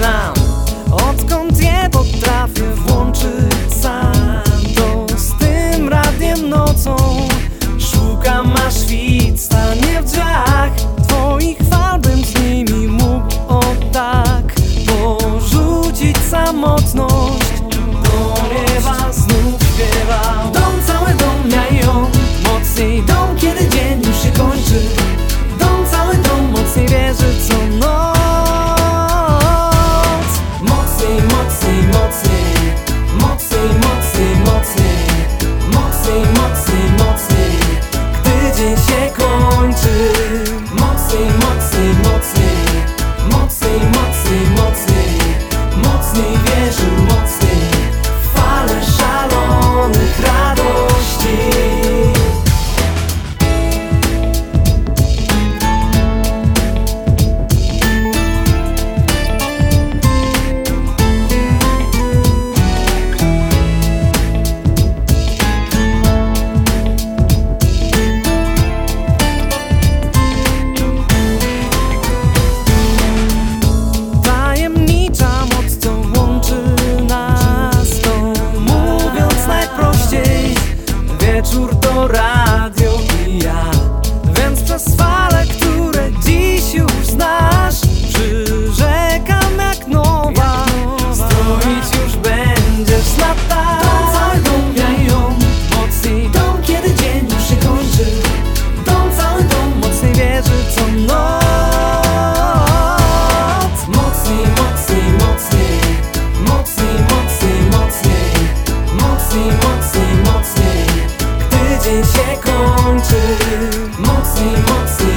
nam Odkąd je potrafię włączyć sam To z tym radiem nocą 你也是。zurdorra wanted. Moxie, Moxie.